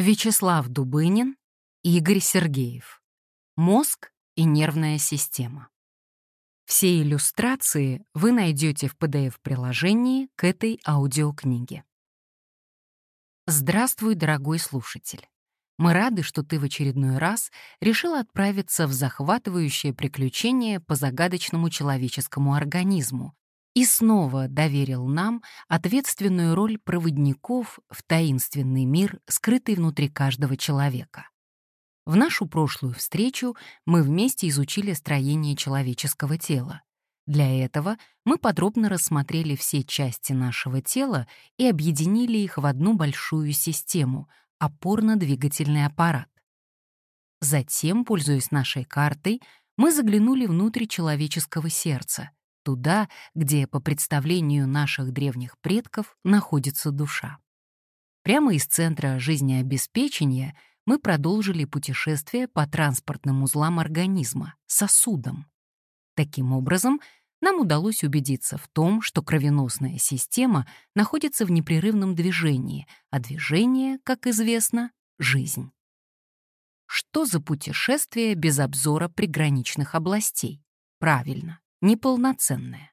Вячеслав Дубынин, Игорь Сергеев. Мозг и нервная система. Все иллюстрации вы найдете в PDF-приложении к этой аудиокниге. Здравствуй, дорогой слушатель. Мы рады, что ты в очередной раз решил отправиться в захватывающее приключение по загадочному человеческому организму и снова доверил нам ответственную роль проводников в таинственный мир, скрытый внутри каждого человека. В нашу прошлую встречу мы вместе изучили строение человеческого тела. Для этого мы подробно рассмотрели все части нашего тела и объединили их в одну большую систему — опорно-двигательный аппарат. Затем, пользуясь нашей картой, мы заглянули внутрь человеческого сердца, туда, где, по представлению наших древних предков, находится душа. Прямо из центра жизнеобеспечения мы продолжили путешествие по транспортным узлам организма, сосудам. Таким образом, нам удалось убедиться в том, что кровеносная система находится в непрерывном движении, а движение, как известно, — жизнь. Что за путешествие без обзора приграничных областей? Правильно, неполноценное.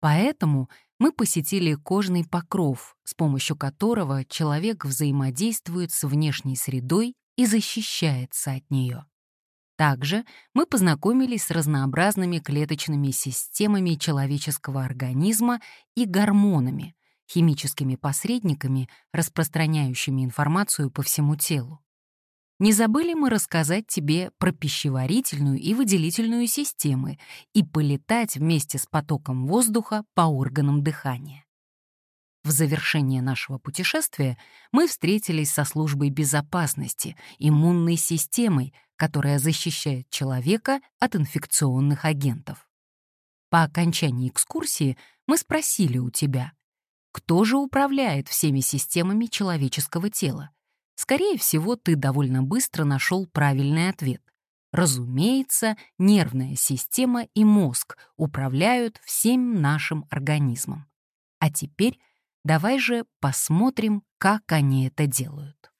Поэтому мы посетили кожный покров, с помощью которого человек взаимодействует с внешней средой и защищается от нее. Также мы познакомились с разнообразными клеточными системами человеческого организма и гормонами, химическими посредниками, распространяющими информацию по всему телу. Не забыли мы рассказать тебе про пищеварительную и выделительную системы и полетать вместе с потоком воздуха по органам дыхания. В завершение нашего путешествия мы встретились со службой безопасности, иммунной системой, которая защищает человека от инфекционных агентов. По окончании экскурсии мы спросили у тебя, кто же управляет всеми системами человеческого тела? Скорее всего, ты довольно быстро нашел правильный ответ. Разумеется, нервная система и мозг управляют всем нашим организмом. А теперь Давай же посмотрим, как они это делают.